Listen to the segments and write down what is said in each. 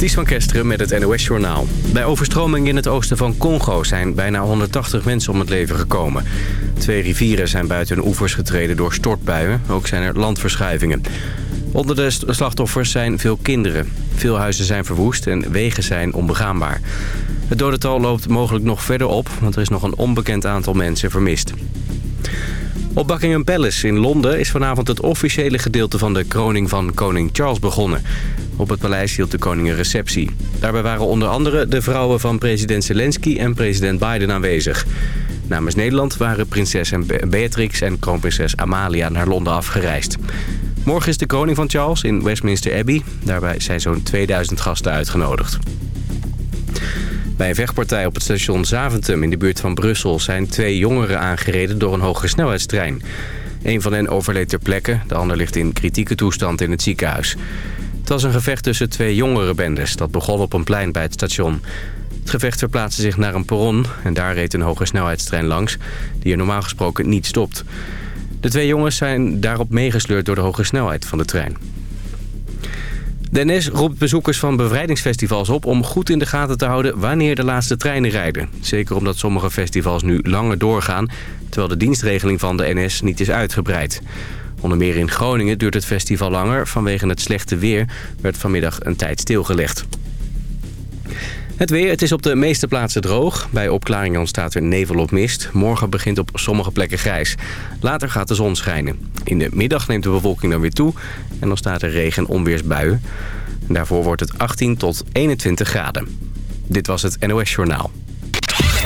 Ties van Kesteren met het NOS-journaal. Bij overstroming in het oosten van Congo zijn bijna 180 mensen om het leven gekomen. Twee rivieren zijn buiten hun oevers getreden door stortbuien. Ook zijn er landverschuivingen. Onder de slachtoffers zijn veel kinderen. Veel huizen zijn verwoest en wegen zijn onbegaanbaar. Het dodental loopt mogelijk nog verder op, want er is nog een onbekend aantal mensen vermist. Op Buckingham Palace in Londen is vanavond het officiële gedeelte van de kroning van koning Charles begonnen. Op het paleis hield de koning een receptie. Daarbij waren onder andere de vrouwen van president Zelensky en president Biden aanwezig. Namens Nederland waren prinses Beatrix en kroonprinses Amalia naar Londen afgereisd. Morgen is de koning van Charles in Westminster Abbey. Daarbij zijn zo'n 2000 gasten uitgenodigd. Bij een vechtpartij op het station Zaventem in de buurt van Brussel... zijn twee jongeren aangereden door een hoge snelheidstrein. Een van hen overleed ter plekke, de ander ligt in kritieke toestand in het ziekenhuis. Het was een gevecht tussen twee jongere bendes. Dat begon op een plein bij het station. Het gevecht verplaatste zich naar een perron en daar reed een hoge snelheidstrein langs... die er normaal gesproken niet stopt. De twee jongens zijn daarop meegesleurd door de hoge snelheid van de trein. De NS roept bezoekers van bevrijdingsfestivals op om goed in de gaten te houden wanneer de laatste treinen rijden. Zeker omdat sommige festivals nu langer doorgaan, terwijl de dienstregeling van de NS niet is uitgebreid. Onder meer in Groningen duurt het festival langer. Vanwege het slechte weer werd vanmiddag een tijd stilgelegd. Het weer, het is op de meeste plaatsen droog. Bij opklaringen ontstaat er nevel of mist. Morgen begint op sommige plekken grijs. Later gaat de zon schijnen. In de middag neemt de bewolking dan weer toe. En dan staat er regen- en onweersbuien. En daarvoor wordt het 18 tot 21 graden. Dit was het NOS Journaal.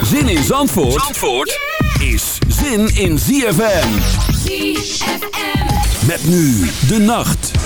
Zin in Zandvoort, Zandvoort is zin in ZFM. ZFM. Met nu de nacht.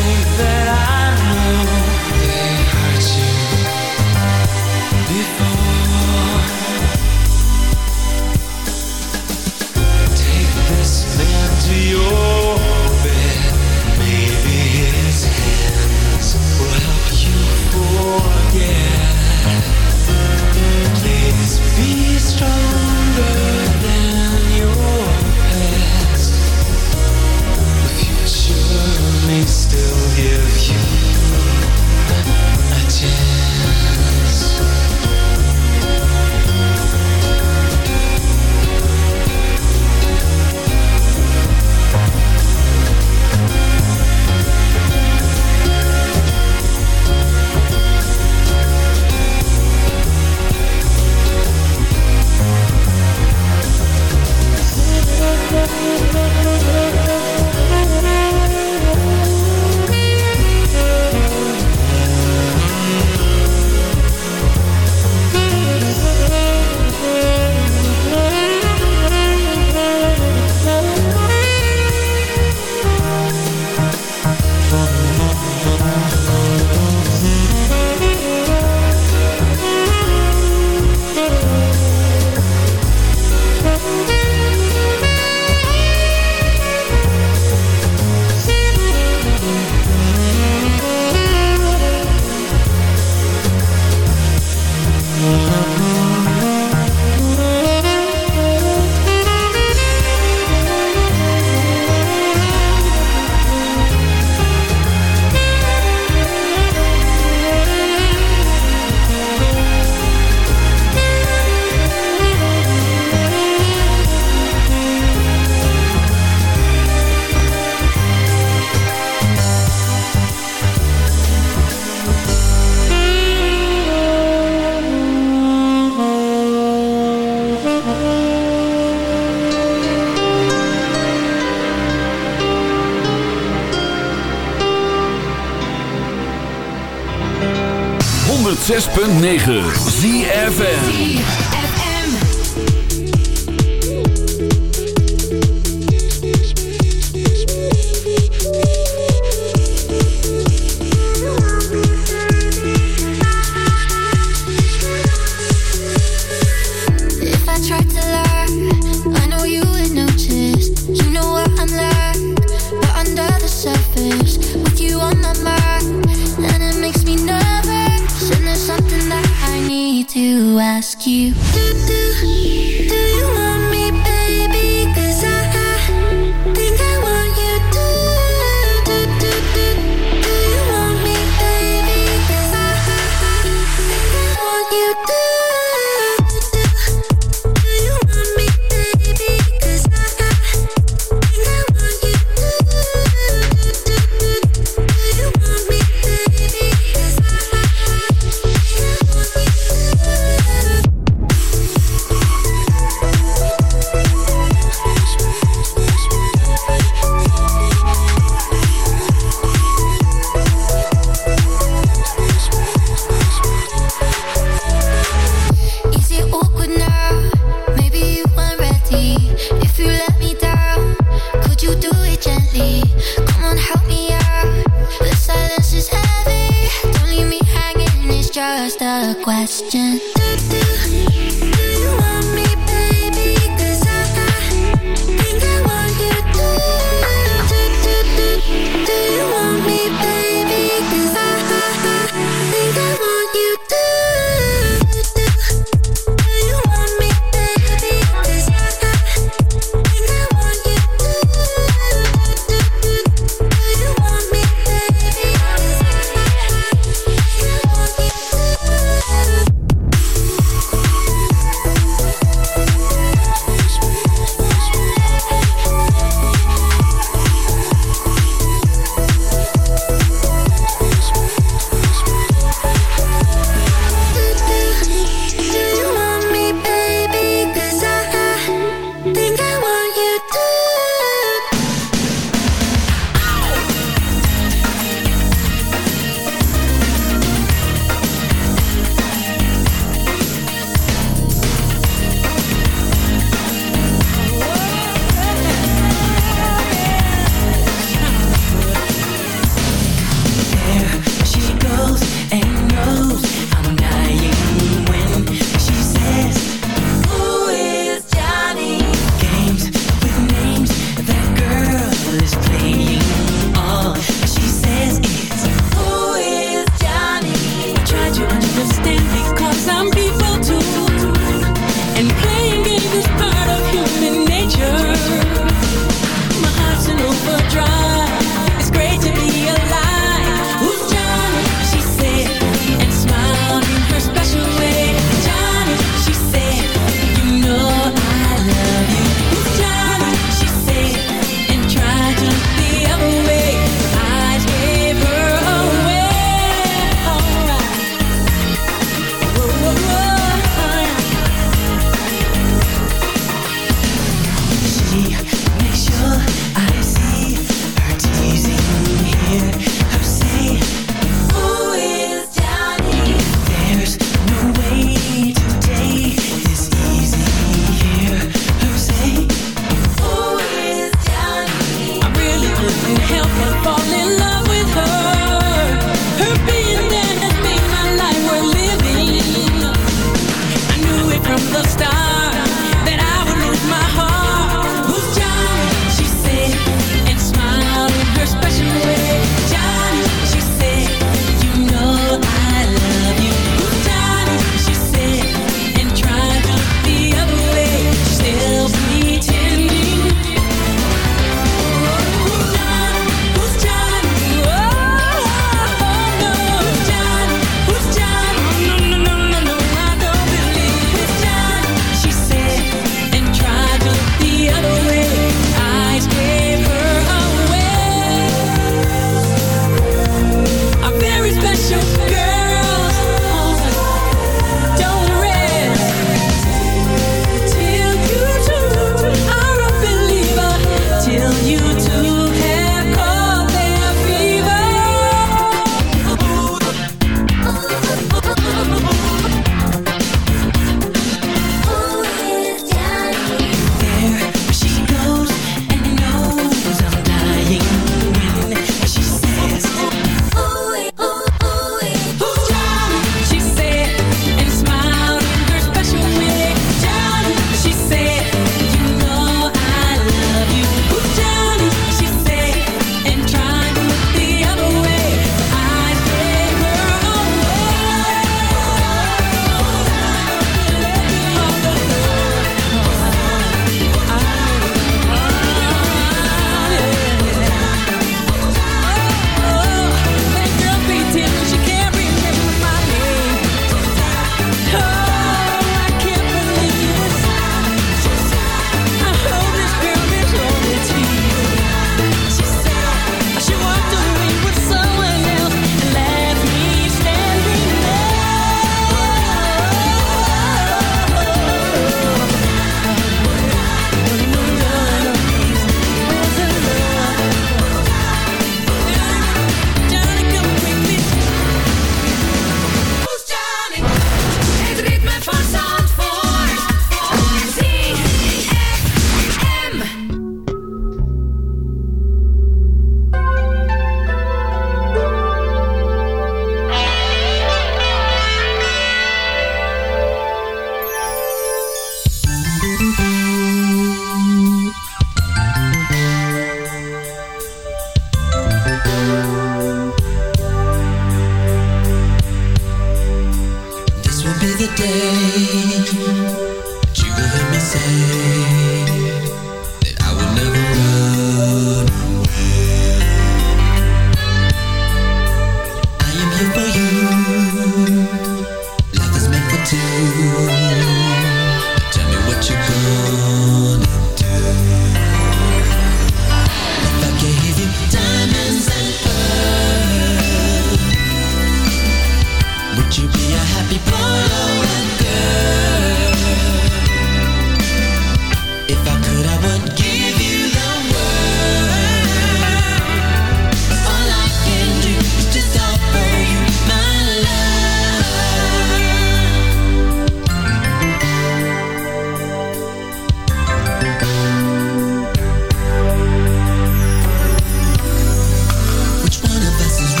one of us is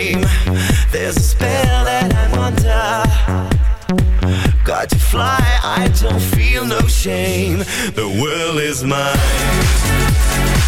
dream. There's a spell that I'm under. Got to fly, I don't feel no shame. The world is mine.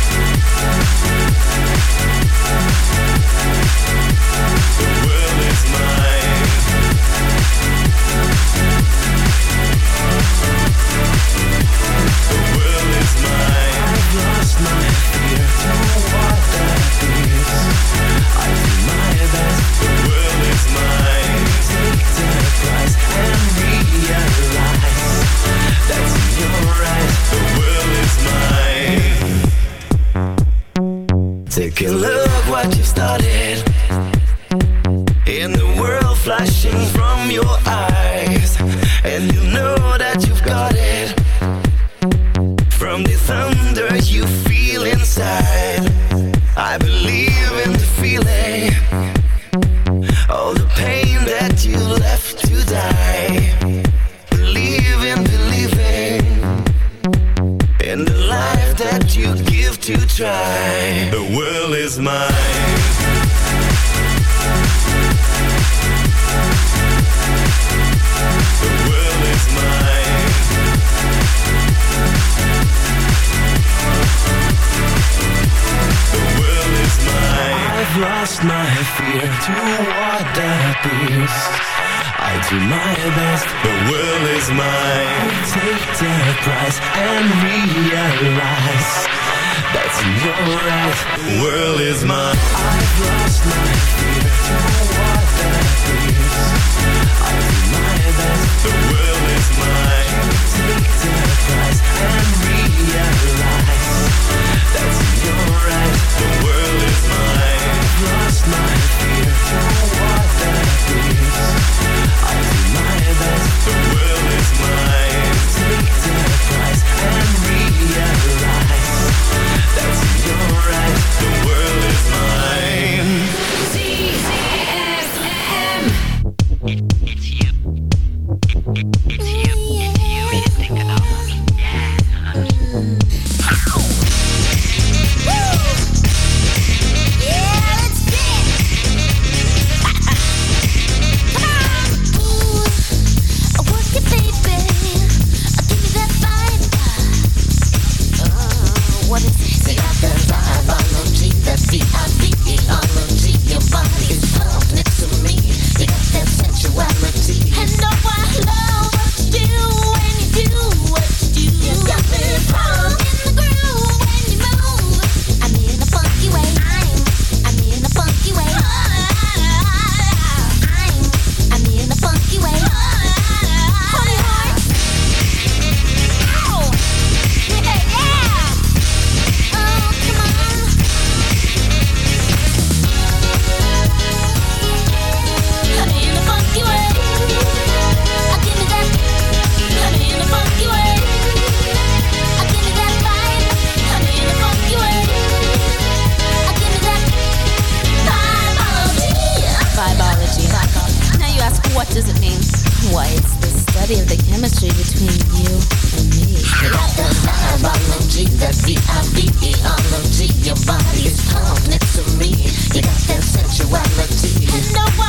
Yes.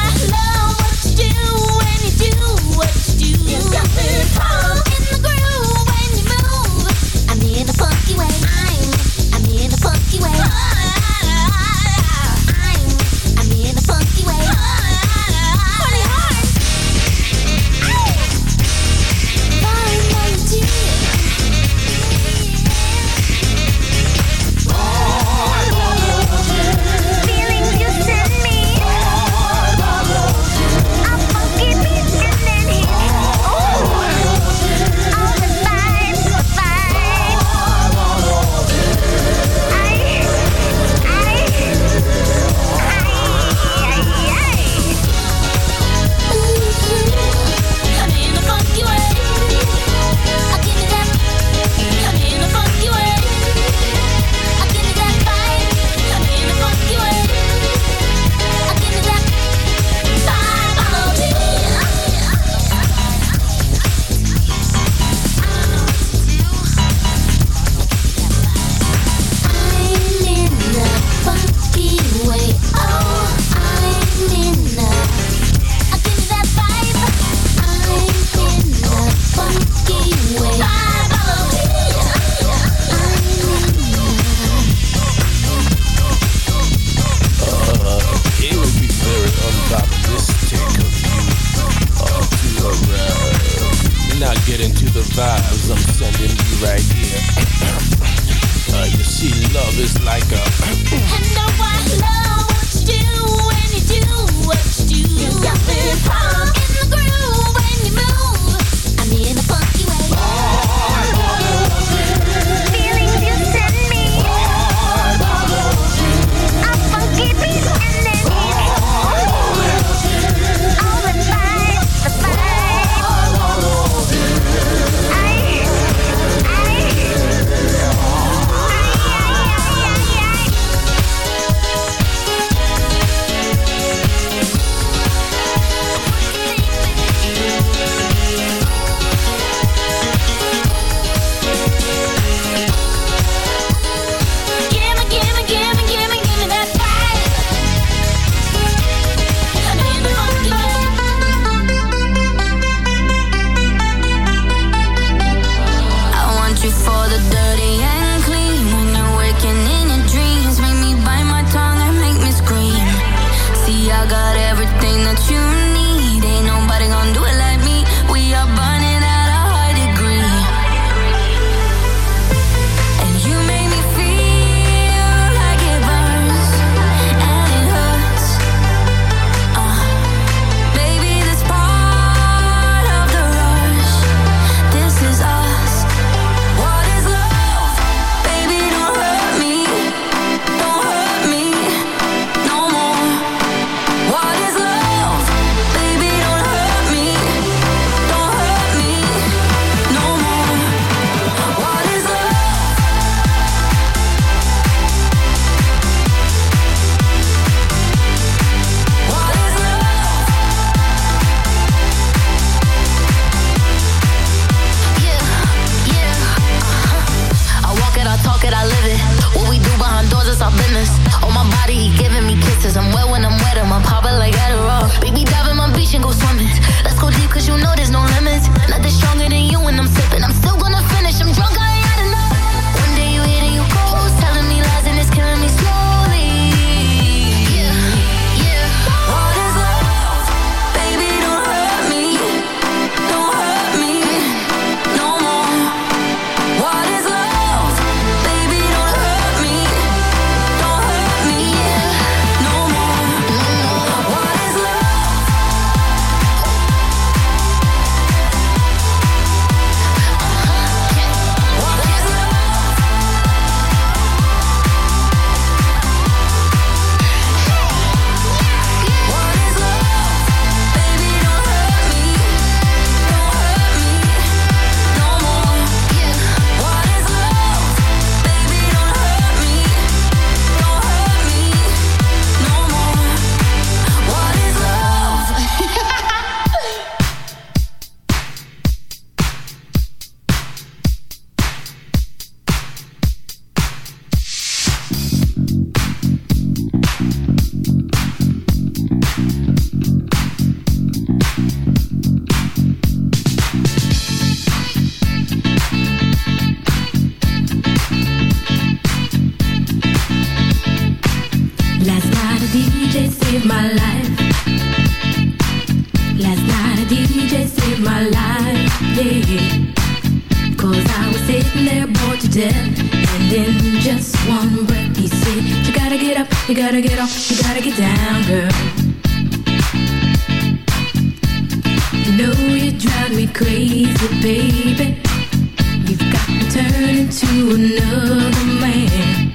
Turning to another man.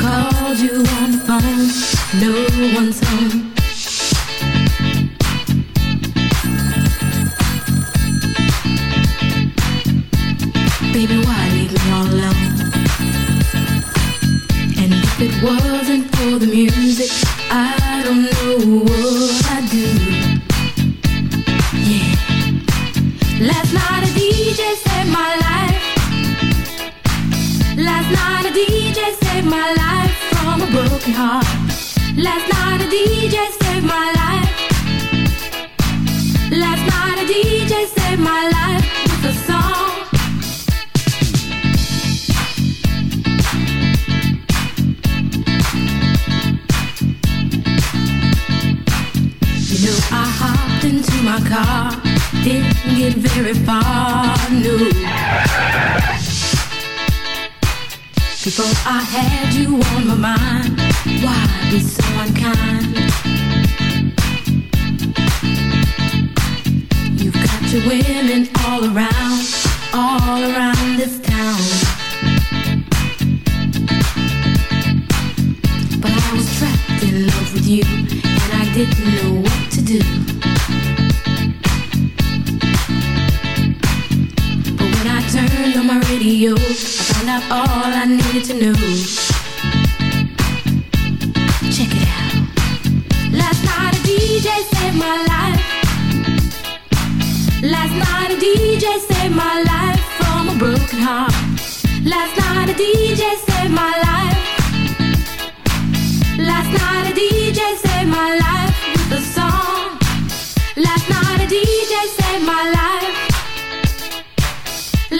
Called you on the phone, no one's home.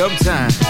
Dub time.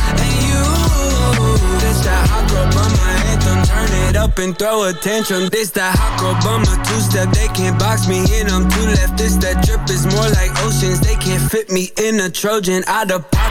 This that hot girl bummer anthem, turn it up and throw attention. This that hot girl bummer two step, they can't box me in. I'm two left. This that drip is more like oceans. They can't fit me in a Trojan out of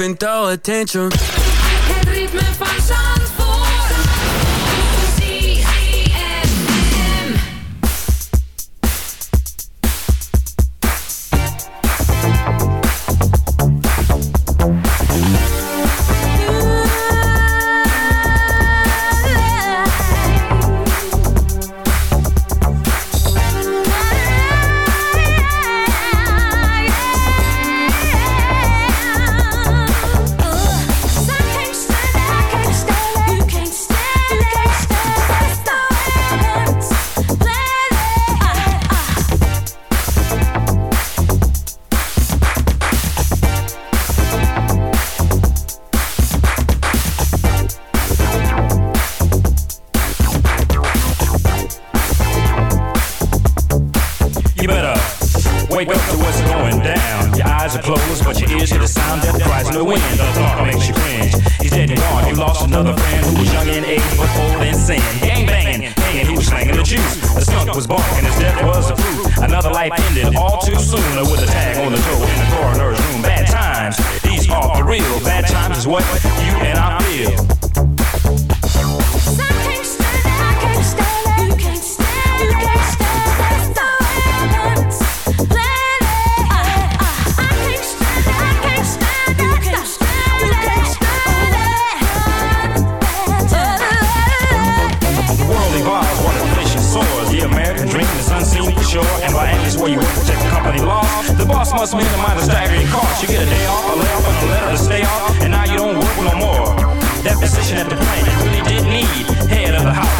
up and throw attention. Het Boss must minimize the staggering cost. You get a day off, a layoff, and a letter to stay off. And now you don't work no more. That position at the plant you really did need. Head of the house,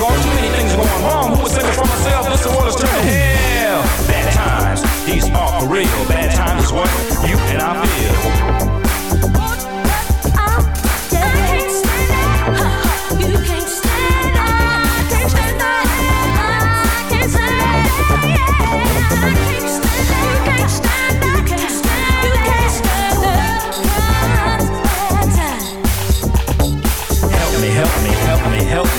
can't go on. Too many things going wrong. Who was thinking for myself? This world is turning hell. Bad times, these are for real. Bad times is what you and I feel.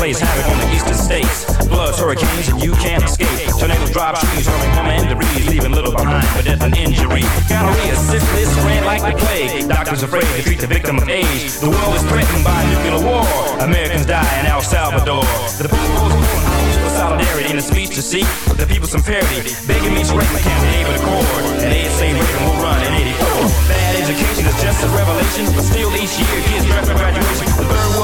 Plays havoc on the eastern states. Floods, hurricanes, and you can't escape. Tornadoes drop trees, hurling home and debris, leaving little behind for death and injury. Gonorrhea, syphilis, spread like the plague. Doctors afraid to treat the victim of age. The world is threatened by nuclear war. Americans die in El Salvador. The people's for solidarity in a speech to seek the people some parity. Begging me to write my campaign with a chord. And they say Reagan will run in 84. Bad education is just a revelation, but still each year kids draft for graduation.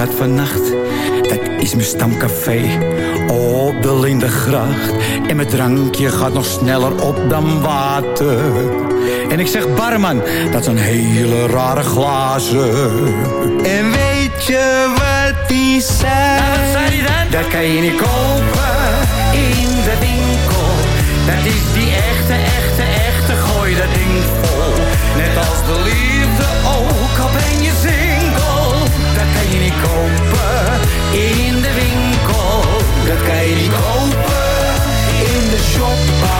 kat vannacht. Dat is mijn stamcafé op de Lindengracht. En mijn drankje gaat nog sneller op dan water. En ik zeg barman, dat zijn hele rare glazen. En weet je wat die zei? wat zei die dan? Dat kan je niet kopen in de winkel. Dat is die echte, echte, echte, gooi dat ding vol. Net als de liefde ook, al ben je single, kopen. In de winkel, dat kan je niet kopen. In de shoppa,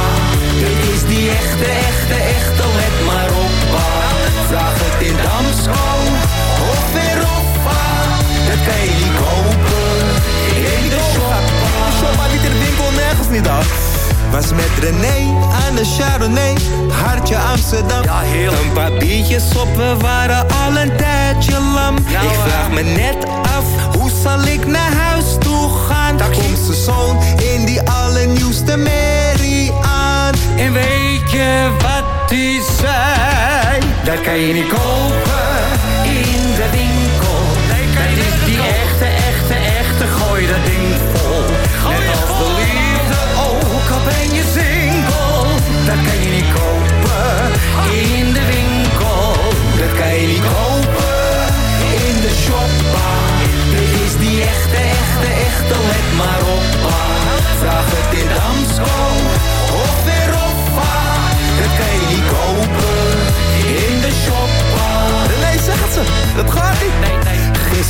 dit is die echte, echte, echte, let maar op. Vraag het in Damsko of in Roffa, dat kan je niet kopen. In de shoppa. Shoppa niet in de winkel, nergens niet af. Was met René aan de Chardonnay, hartje Amsterdam. Ja, heel. Een paar biertjes op, we waren al een tijdje lam. Ja, ik vraag me net af, hoe zal ik naar huis toe gaan? Daar komt zijn zoon in die allernieuwste merrie aan. En weet je wat hij zei? Dat kan je niet kopen in de winkel. dat is die echte, echte, echte, gooi dat ding vol. Net als de liefde ook, al ben je single. Dat kan je niet kopen in de winkel. Dat kan je niet kopen in de shoppa. Dit is die echte, echte, echte, let maar op. Vraag het in Damsko of Roffa. Dat kan je niet kopen in de shoppa. Nee, zeg het ze, dat gaat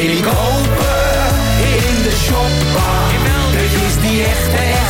kleding kopen in de shoppa. Er is die echte, echte